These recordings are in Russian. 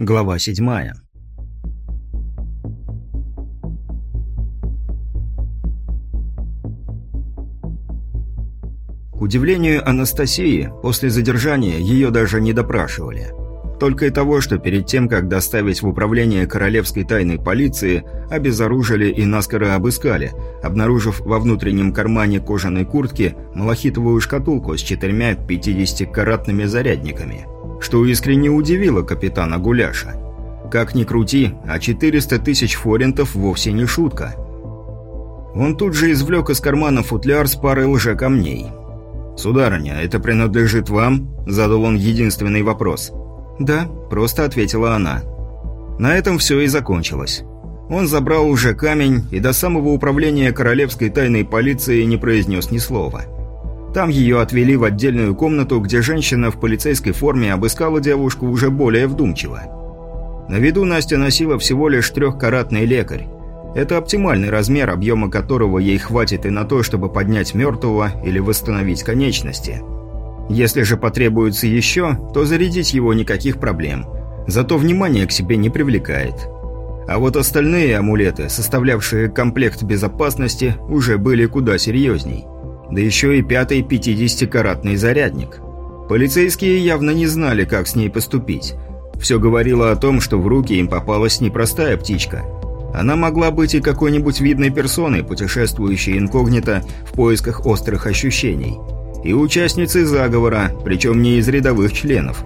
Глава седьмая. К удивлению Анастасии, после задержания ее даже не допрашивали. Только и того, что перед тем, как доставить в управление королевской тайной полиции, обезоружили и наскоро обыскали, обнаружив во внутреннем кармане кожаной куртки малахитовую шкатулку с четырьмя 50-каратными зарядниками, что искренне удивило капитана Гуляша. Как ни крути, а 400 тысяч форинтов вовсе не шутка. Он тут же извлек из кармана футляр с парой лжекамней – «Сударыня, это принадлежит вам?» – задал он единственный вопрос. «Да», – просто ответила она. На этом все и закончилось. Он забрал уже камень и до самого управления королевской тайной полиции не произнес ни слова. Там ее отвели в отдельную комнату, где женщина в полицейской форме обыскала девушку уже более вдумчиво. На виду Настя носила всего лишь трехкаратный лекарь, это оптимальный размер, объема которого ей хватит и на то, чтобы поднять мертвого или восстановить конечности. Если же потребуется еще, то зарядить его никаких проблем. Зато внимание к себе не привлекает. А вот остальные амулеты, составлявшие комплект безопасности, уже были куда серьезней. Да еще и пятый 50-каратный зарядник. Полицейские явно не знали, как с ней поступить. Все говорило о том, что в руки им попалась непростая птичка – она могла быть и какой-нибудь видной персоной, путешествующей инкогнито в поисках острых ощущений. И участницей заговора, причем не из рядовых членов.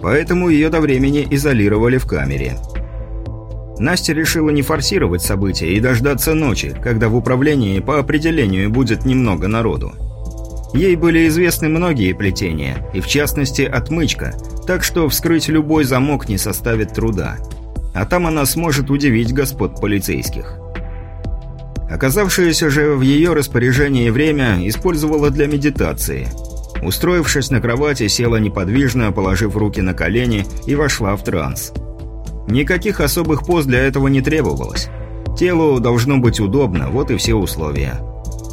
Поэтому ее до времени изолировали в камере. Настя решила не форсировать события и дождаться ночи, когда в управлении по определению будет немного народу. Ей были известны многие плетения, и в частности отмычка, так что вскрыть любой замок не составит труда – а там она сможет удивить господ полицейских. Оказавшееся же в ее распоряжении время использовала для медитации. Устроившись на кровати, села неподвижно, положив руки на колени и вошла в транс. Никаких особых поз для этого не требовалось. Телу должно быть удобно, вот и все условия.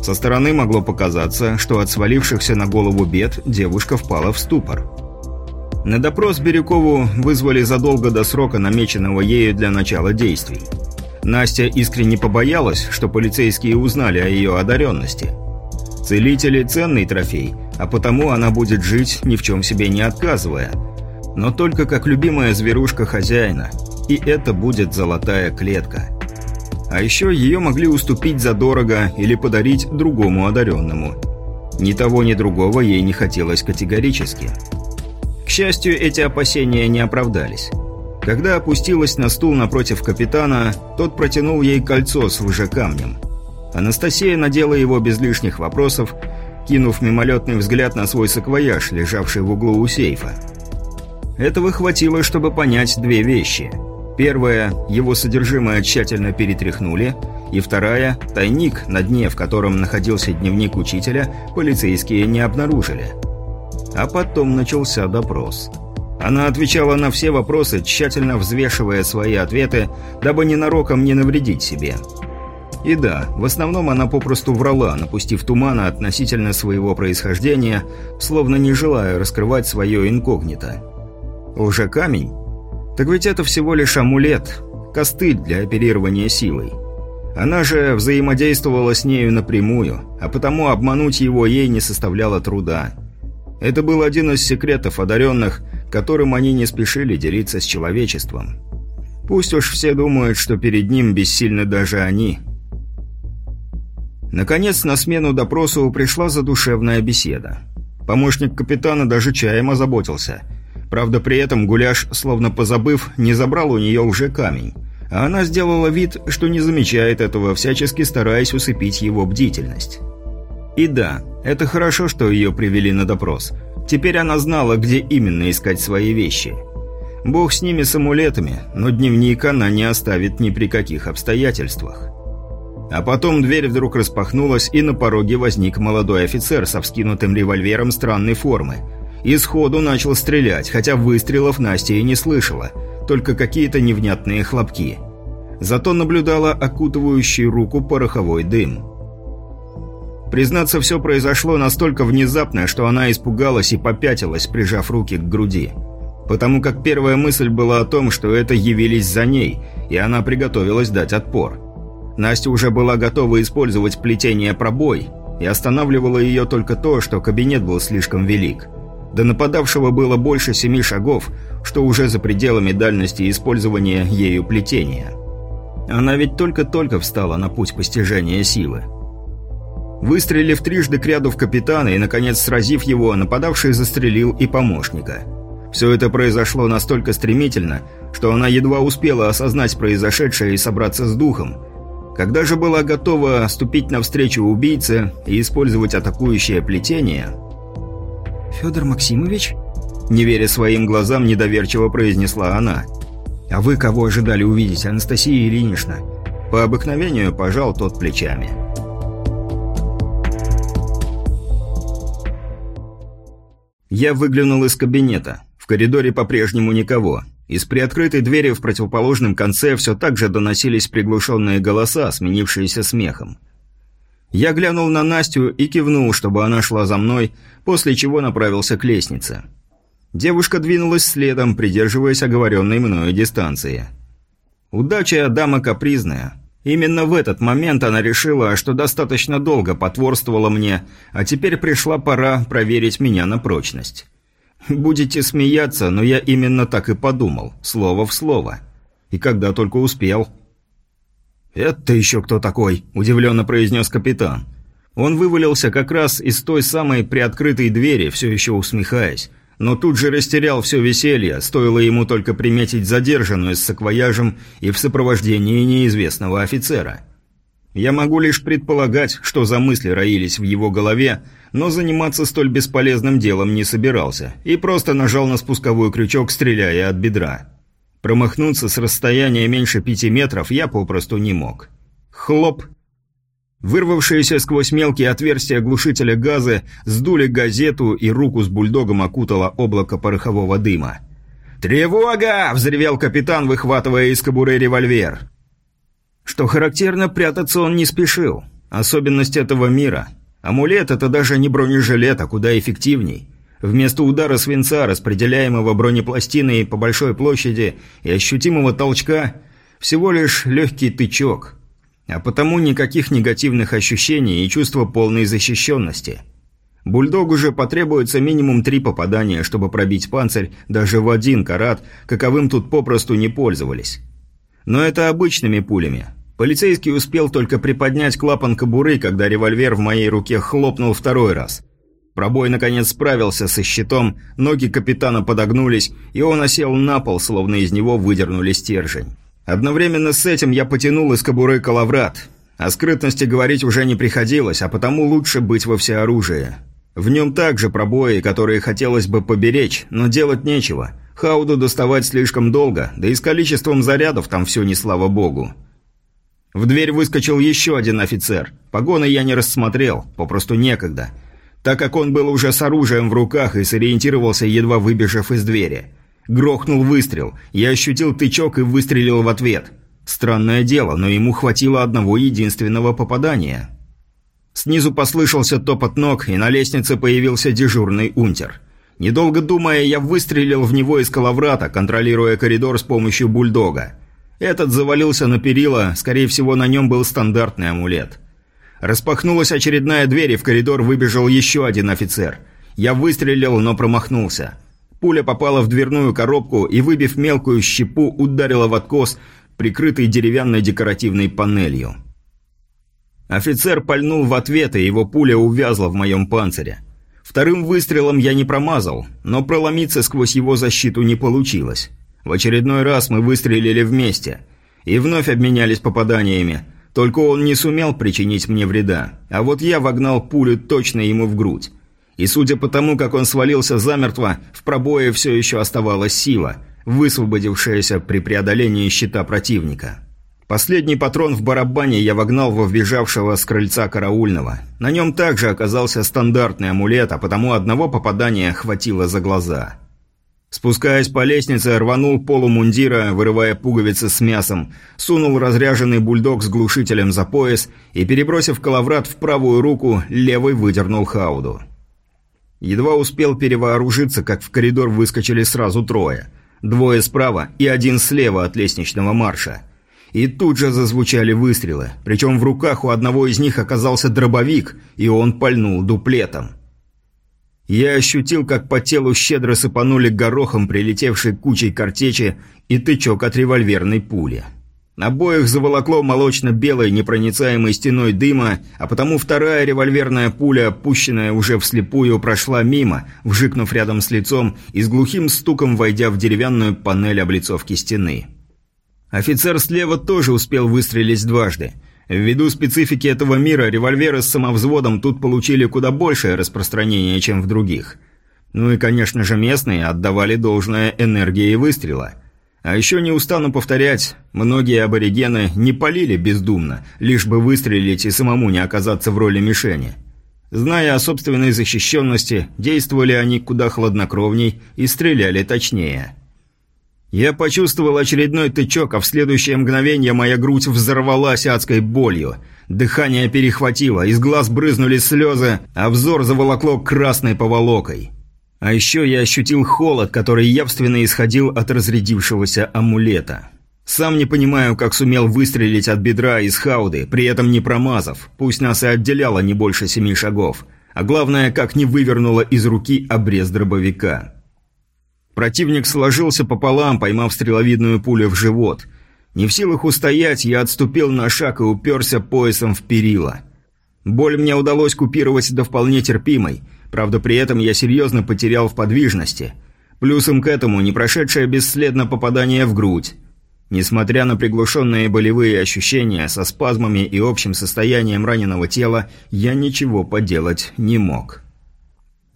Со стороны могло показаться, что от свалившихся на голову бед девушка впала в ступор. На допрос Бирюкову вызвали задолго до срока, намеченного ею для начала действий. Настя искренне побоялась, что полицейские узнали о ее одаренности. Целители – ценный трофей, а потому она будет жить, ни в чем себе не отказывая. Но только как любимая зверушка хозяина. И это будет золотая клетка. А еще ее могли уступить задорого или подарить другому одаренному. Ни того, ни другого ей не хотелось категорически. К счастью, эти опасения не оправдались. Когда опустилась на стул напротив капитана, тот протянул ей кольцо с лжекамнем. Анастасия надела его без лишних вопросов, кинув мимолетный взгляд на свой саквояж, лежавший в углу у сейфа. Этого хватило, чтобы понять две вещи. Первая – его содержимое тщательно перетряхнули, и вторая – тайник, на дне в котором находился дневник учителя, полицейские не обнаружили – а потом начался допрос. Она отвечала на все вопросы, тщательно взвешивая свои ответы, дабы ненароком не навредить себе. И да, в основном она попросту врала, напустив тумана относительно своего происхождения, словно не желая раскрывать свое инкогнито. Уже камень? Так ведь это всего лишь амулет, костыль для оперирования силой. Она же взаимодействовала с нею напрямую, а потому обмануть его ей не составляло труда. Это был один из секретов одаренных, которым они не спешили делиться с человечеством. Пусть уж все думают, что перед ним бессильны даже они. Наконец, на смену допросу пришла задушевная беседа. Помощник капитана даже чаем озаботился. Правда, при этом Гуляш, словно позабыв, не забрал у нее уже камень. А она сделала вид, что не замечает этого, всячески стараясь усыпить его бдительность. И да, это хорошо, что ее привели на допрос. Теперь она знала, где именно искать свои вещи. Бог с ними с амулетами, но дневник она не оставит ни при каких обстоятельствах. А потом дверь вдруг распахнулась, и на пороге возник молодой офицер со вскинутым револьвером странной формы. И сходу начал стрелять, хотя выстрелов Настя и не слышала, только какие-то невнятные хлопки. Зато наблюдала окутывающий руку пороховой дым. Признаться, все произошло настолько внезапно, что она испугалась и попятилась, прижав руки к груди. потому как первая мысль была о том, что это явились за ней, и она приготовилась дать отпор. Настя уже была готова использовать плетение пробой, и останавливало ее только то, что кабинет был слишком велик. До нападавшего было больше семи шагов, что уже за пределами дальности использования ею плетения. Она ведь только-только встала на путь постижения силы. Выстрелив трижды к ряду в капитана и, наконец, сразив его, нападавший застрелил и помощника. Все это произошло настолько стремительно, что она едва успела осознать произошедшее и собраться с духом. Когда же была готова ступить навстречу убийце и использовать атакующее плетение... «Федор Максимович?» Не веря своим глазам, недоверчиво произнесла она. «А вы кого ожидали увидеть, Анастасия Ильинична?» По обыкновению пожал тот плечами. Я выглянул из кабинета. В коридоре по-прежнему никого. Из приоткрытой двери в противоположном конце все так же доносились приглушенные голоса, сменившиеся смехом. Я глянул на Настю и кивнул, чтобы она шла за мной, после чего направился к лестнице. Девушка двинулась следом, придерживаясь оговоренной мною дистанции. Удача – дама капризная. Именно в этот момент она решила, что достаточно долго потворствовала мне, а теперь пришла пора проверить меня на прочность. Будете смеяться, но я именно так и подумал, слово в слово. И когда только успел. «Это еще кто такой?» – удивленно произнес капитан. Он вывалился как раз из той самой приоткрытой двери, все еще усмехаясь но тут же растерял все веселье, стоило ему только приметить задержанную с саквояжем и в сопровождении неизвестного офицера. Я могу лишь предполагать, что за мысли роились в его голове, но заниматься столь бесполезным делом не собирался и просто нажал на спусковой крючок, стреляя от бедра. Промахнуться с расстояния меньше пяти метров я попросту не мог. Хлоп! Вырвавшиеся сквозь мелкие отверстия глушителя газа сдули газету, и руку с бульдогом окутало облако порохового дыма. «Тревога!» – взревел капитан, выхватывая из кобуры револьвер. Что характерно, прятаться он не спешил. Особенность этого мира. Амулет – это даже не бронежилет, а куда эффективней. Вместо удара свинца, распределяемого бронепластиной по большой площади и ощутимого толчка, всего лишь легкий тычок – а потому никаких негативных ощущений и чувства полной защищенности. Бульдогу же потребуется минимум три попадания, чтобы пробить панцирь даже в один карат, каковым тут попросту не пользовались. Но это обычными пулями. Полицейский успел только приподнять клапан кобуры, когда револьвер в моей руке хлопнул второй раз. Пробой наконец справился со щитом, ноги капитана подогнулись, и он осел на пол, словно из него выдернули стержень. Одновременно с этим я потянул из кобуры калаврат. О скрытности говорить уже не приходилось, а потому лучше быть во всеоружии. В нем также пробои, которые хотелось бы поберечь, но делать нечего. Хауду доставать слишком долго, да и с количеством зарядов там все не слава богу. В дверь выскочил еще один офицер. Погоны я не рассмотрел, попросту некогда. Так как он был уже с оружием в руках и сориентировался, едва выбежав из двери – Грохнул выстрел. Я ощутил тычок и выстрелил в ответ. Странное дело, но ему хватило одного единственного попадания. Снизу послышался топот ног, и на лестнице появился дежурный унтер. Недолго думая, я выстрелил в него из коловрата, контролируя коридор с помощью бульдога. Этот завалился на перила, скорее всего, на нем был стандартный амулет. Распахнулась очередная дверь, и в коридор выбежал еще один офицер. Я выстрелил, но промахнулся. Пуля попала в дверную коробку и, выбив мелкую щепу, ударила в откос, прикрытый деревянной декоративной панелью. Офицер пальнул в ответ, и его пуля увязла в моем панцире. Вторым выстрелом я не промазал, но проломиться сквозь его защиту не получилось. В очередной раз мы выстрелили вместе и вновь обменялись попаданиями, только он не сумел причинить мне вреда, а вот я вогнал пулю точно ему в грудь. И судя по тому, как он свалился замертво, в пробое все еще оставалась сила, высвободившаяся при преодолении щита противника. Последний патрон в барабане я вогнал во вбежавшего с крыльца караульного. На нем также оказался стандартный амулет, а потому одного попадания хватило за глаза. Спускаясь по лестнице, рванул полу мундира, вырывая пуговицы с мясом, сунул разряженный бульдог с глушителем за пояс и, перебросив коловрат в правую руку, левой выдернул хауду. Едва успел перевооружиться, как в коридор выскочили сразу трое. Двое справа и один слева от лестничного марша. И тут же зазвучали выстрелы, причем в руках у одного из них оказался дробовик, и он пальнул дуплетом. Я ощутил, как по телу щедро сыпанули горохом прилетевшей кучей картечи и тычок от револьверной пули. Обоих заволокло молочно-белой непроницаемой стеной дыма, а потому вторая револьверная пуля, пущенная уже вслепую, прошла мимо, вжикнув рядом с лицом и с глухим стуком войдя в деревянную панель облицовки стены. Офицер слева тоже успел выстрелить дважды. Ввиду специфики этого мира, револьверы с самовзводом тут получили куда большее распространение, чем в других. Ну и, конечно же, местные отдавали должное энергии выстрела – а еще не устану повторять, многие аборигены не полили бездумно, лишь бы выстрелить и самому не оказаться в роли мишени. Зная о собственной защищенности, действовали они куда хладнокровней и стреляли точнее. Я почувствовал очередной тычок, а в следующее мгновение моя грудь взорвалась адской болью. Дыхание перехватило, из глаз брызнули слезы, а взор заволокло красной поволокой. А еще я ощутил холод, который явственно исходил от разрядившегося амулета. Сам не понимаю, как сумел выстрелить от бедра из хауды, при этом не промазав, пусть нас и отделяло не больше семи шагов. А главное, как не вывернуло из руки обрез дробовика. Противник сложился пополам, поймав стреловидную пулю в живот. Не в силах устоять, я отступил на шаг и уперся поясом в перила. Боль мне удалось купировать до вполне терпимой – Правда, при этом я серьезно потерял в подвижности. Плюсом к этому не прошедшее бесследно попадание в грудь. Несмотря на приглушенные болевые ощущения со спазмами и общим состоянием раненого тела, я ничего поделать не мог.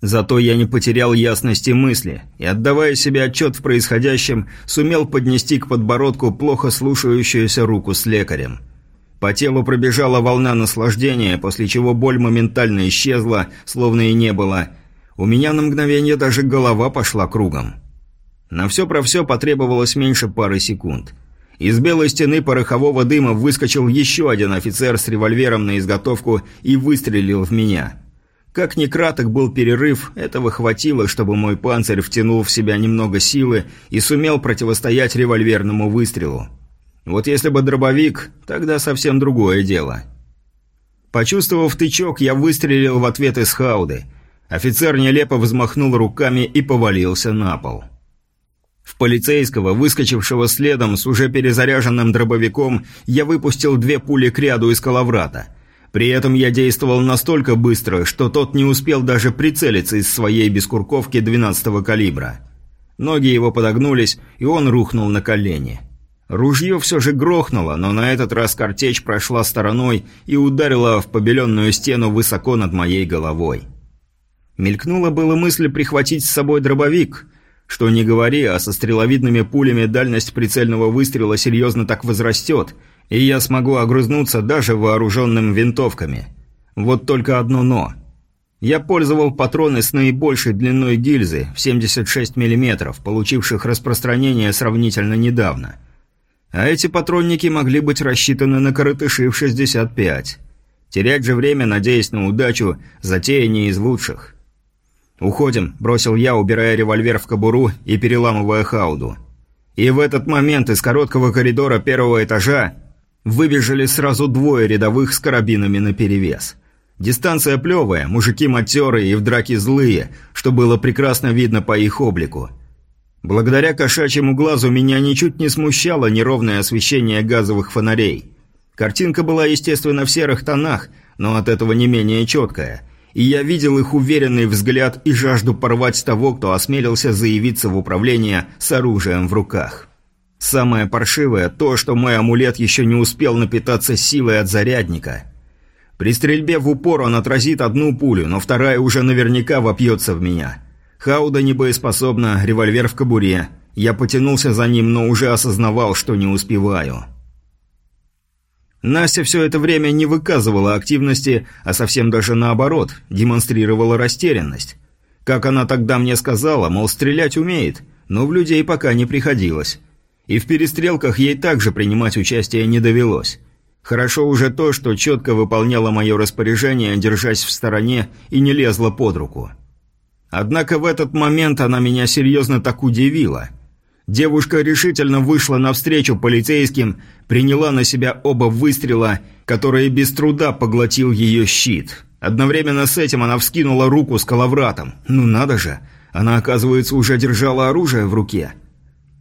Зато я не потерял ясности мысли и, отдавая себе отчет в происходящем, сумел поднести к подбородку плохо слушающуюся руку с лекарем – по телу пробежала волна наслаждения, после чего боль моментально исчезла, словно и не было. У меня на мгновение даже голова пошла кругом. На все про все потребовалось меньше пары секунд. Из белой стены порохового дыма выскочил еще один офицер с револьвером на изготовку и выстрелил в меня. Как ни краток был перерыв, этого хватило, чтобы мой панцирь втянул в себя немного силы и сумел противостоять револьверному выстрелу. Вот если бы дробовик, тогда совсем другое дело. Почувствовав тычок, я выстрелил в ответ из хауды. Офицер нелепо взмахнул руками и повалился на пол. В полицейского, выскочившего следом с уже перезаряженным дробовиком, я выпустил две пули к ряду из коловрата. При этом я действовал настолько быстро, что тот не успел даже прицелиться из своей бескурковки 12-го калибра. Ноги его подогнулись, и он рухнул на колени. Ружье все же грохнуло, но на этот раз картечь прошла стороной и ударила в побеленную стену высоко над моей головой. Мелькнула была мысль прихватить с собой дробовик. Что не говори, а со стреловидными пулями дальность прицельного выстрела серьезно так возрастет, и я смогу огрызнуться даже вооруженным винтовками. Вот только одно «но». Я пользовал патроны с наибольшей длиной гильзы в 76 мм, получивших распространение сравнительно недавно – а эти патронники могли быть рассчитаны на коротыши в 65. Терять же время, надеясь на удачу, затея не из лучших. «Уходим», – бросил я, убирая револьвер в кобуру и переламывая хауду. И в этот момент из короткого коридора первого этажа выбежали сразу двое рядовых с карабинами наперевес. Дистанция плевая, мужики матерые и в драке злые, что было прекрасно видно по их облику – Благодаря кошачьему глазу меня ничуть не смущало неровное освещение газовых фонарей. Картинка была, естественно, в серых тонах, но от этого не менее четкая. И я видел их уверенный взгляд и жажду порвать того, кто осмелился заявиться в управление с оружием в руках. Самое паршивое – то, что мой амулет еще не успел напитаться силой от зарядника. При стрельбе в упор он отразит одну пулю, но вторая уже наверняка вопьется в меня – Хауда не боеспособна, револьвер в кобуре. Я потянулся за ним, но уже осознавал, что не успеваю. Настя все это время не выказывала активности, а совсем даже наоборот, демонстрировала растерянность. Как она тогда мне сказала, мол, стрелять умеет, но в людей пока не приходилось. И в перестрелках ей также принимать участие не довелось. Хорошо уже то, что четко выполняла мое распоряжение, держась в стороне и не лезла под руку. Однако в этот момент она меня серьезно так удивила. Девушка решительно вышла навстречу полицейским, приняла на себя оба выстрела, которые без труда поглотил ее щит. Одновременно с этим она вскинула руку с коловратом. Ну надо же, она, оказывается, уже держала оружие в руке.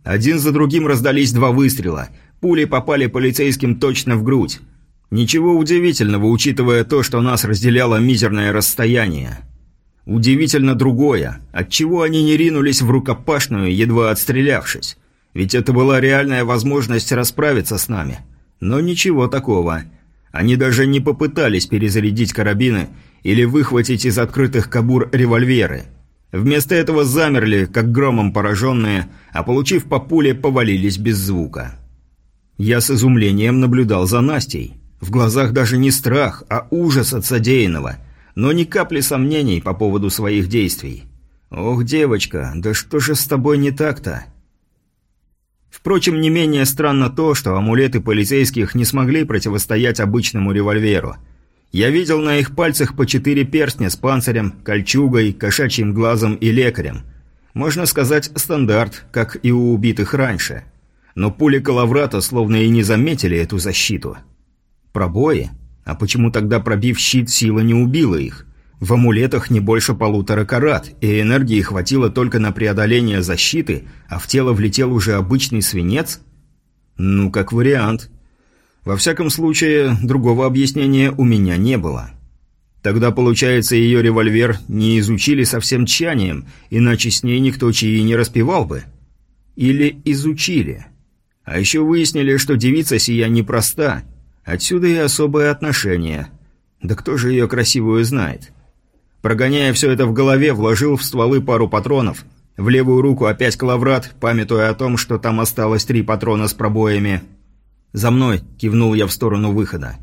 Один за другим раздались два выстрела. Пули попали полицейским точно в грудь. Ничего удивительного, учитывая то, что нас разделяло мизерное расстояние. Удивительно другое, отчего они не ринулись в рукопашную, едва отстрелявшись. Ведь это была реальная возможность расправиться с нами. Но ничего такого. Они даже не попытались перезарядить карабины или выхватить из открытых кабур револьверы. Вместо этого замерли, как громом пораженные, а получив по пуле, повалились без звука. Я с изумлением наблюдал за Настей. В глазах даже не страх, а ужас от содеянного, но ни капли сомнений по поводу своих действий. «Ох, девочка, да что же с тобой не так-то?» Впрочем, не менее странно то, что амулеты полицейских не смогли противостоять обычному револьверу – я видел на их пальцах по четыре перстня с панцирем, кольчугой, кошачьим глазом и лекарем. Можно сказать, стандарт, как и у убитых раньше. Но пули Калаврата словно и не заметили эту защиту. Пробои? А почему тогда, пробив щит, сила не убила их? В амулетах не больше полутора карат, и энергии хватило только на преодоление защиты, а в тело влетел уже обычный свинец? Ну, как вариант. Во всяком случае, другого объяснения у меня не было. Тогда, получается, ее револьвер не изучили со всем тщанием, иначе с ней никто чаи не распевал бы. Или изучили. А еще выяснили, что девица сия непроста. Отсюда и особое отношение. Да кто же ее красивую знает? Прогоняя все это в голове, вложил в стволы пару патронов. В левую руку опять клаврат, памятуя о том, что там осталось три патрона с пробоями – «За мной!» – кивнул я в сторону выхода.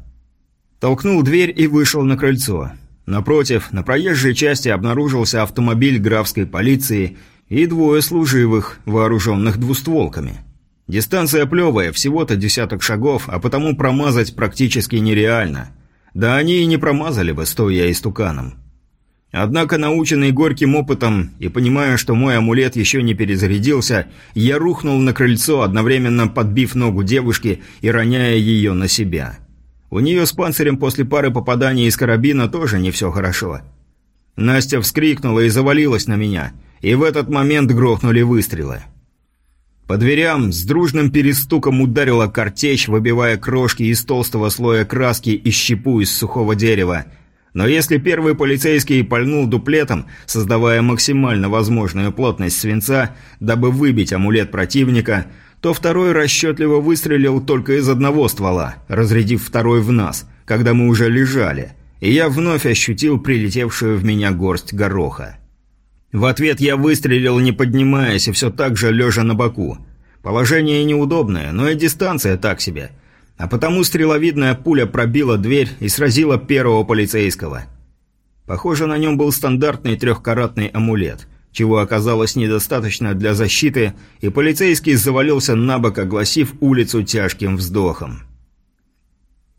Толкнул дверь и вышел на крыльцо. Напротив, на проезжей части обнаружился автомобиль графской полиции и двое служивых, вооруженных двустволками. Дистанция плевая, всего-то десяток шагов, а потому промазать практически нереально. Да они и не промазали бы, стоя истуканом. Однако, наученный горьким опытом и понимая, что мой амулет еще не перезарядился, я рухнул на крыльцо, одновременно подбив ногу девушки и роняя ее на себя. У нее с панцирем после пары попаданий из карабина тоже не все хорошо. Настя вскрикнула и завалилась на меня, и в этот момент грохнули выстрелы. По дверям с дружным перестуком ударила картечь, выбивая крошки из толстого слоя краски и щепу из сухого дерева – но если первый полицейский пальнул дуплетом, создавая максимально возможную плотность свинца, дабы выбить амулет противника, то второй расчетливо выстрелил только из одного ствола, разрядив второй в нас, когда мы уже лежали, и я вновь ощутил прилетевшую в меня горсть гороха. В ответ я выстрелил, не поднимаясь, и все так же лежа на боку. Положение неудобное, но и дистанция так себе – а потому стреловидная пуля пробила дверь и сразила первого полицейского. Похоже, на нем был стандартный трехкаратный амулет, чего оказалось недостаточно для защиты, и полицейский завалился на бок, огласив улицу тяжким вздохом.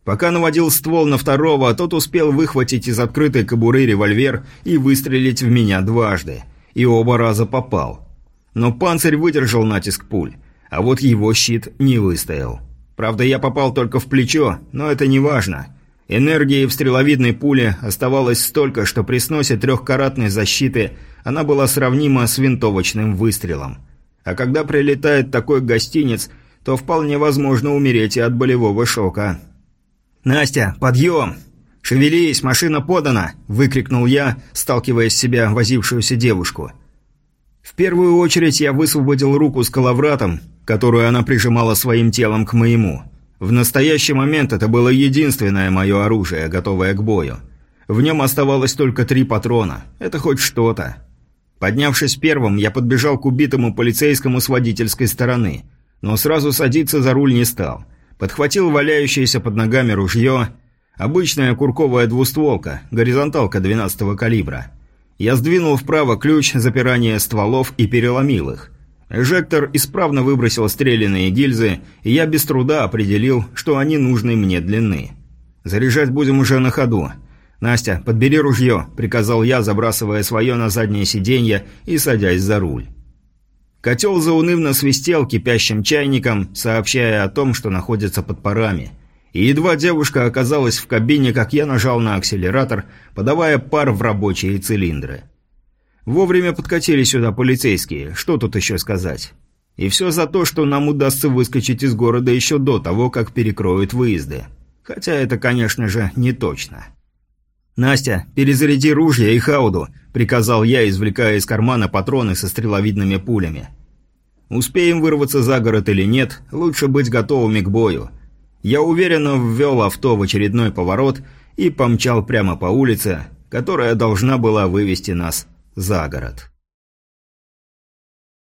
Пока наводил ствол на второго, тот успел выхватить из открытой кобуры револьвер и выстрелить в меня дважды, и оба раза попал. Но панцирь выдержал натиск пуль, а вот его щит не выстоял. Правда, я попал только в плечо, но это не важно. Энергии в стреловидной пуле оставалось столько, что при сносе трехкаратной защиты она была сравнима с винтовочным выстрелом. А когда прилетает такой гостиниц, то вполне возможно умереть и от болевого шока. «Настя, подъем! Шевелись, машина подана!» – выкрикнул я, сталкивая с себя возившуюся девушку. В первую очередь я высвободил руку с коловратом которую она прижимала своим телом к моему. В настоящий момент это было единственное мое оружие, готовое к бою. В нем оставалось только три патрона. Это хоть что-то. Поднявшись первым, я подбежал к убитому полицейскому с водительской стороны, но сразу садиться за руль не стал. Подхватил валяющееся под ногами ружье, обычная курковая двустволка, горизонталка 12-го калибра. Я сдвинул вправо ключ запирания стволов и переломил их – Эжектор исправно выбросил стрелянные гильзы, и я без труда определил, что они нужны мне длины. Заряжать будем уже на ходу. «Настя, подбери ружье», – приказал я, забрасывая свое на заднее сиденье и садясь за руль. Котел заунывно свистел кипящим чайником, сообщая о том, что находится под парами. И едва девушка оказалась в кабине, как я нажал на акселератор, подавая пар в рабочие цилиндры. Вовремя подкатили сюда полицейские, что тут еще сказать. И все за то, что нам удастся выскочить из города еще до того, как перекроют выезды. Хотя это, конечно же, не точно. «Настя, перезаряди ружья и хауду», – приказал я, извлекая из кармана патроны со стреловидными пулями. Успеем вырваться за город или нет, лучше быть готовыми к бою. Я уверенно ввел авто в очередной поворот и помчал прямо по улице, которая должна была вывести нас за город.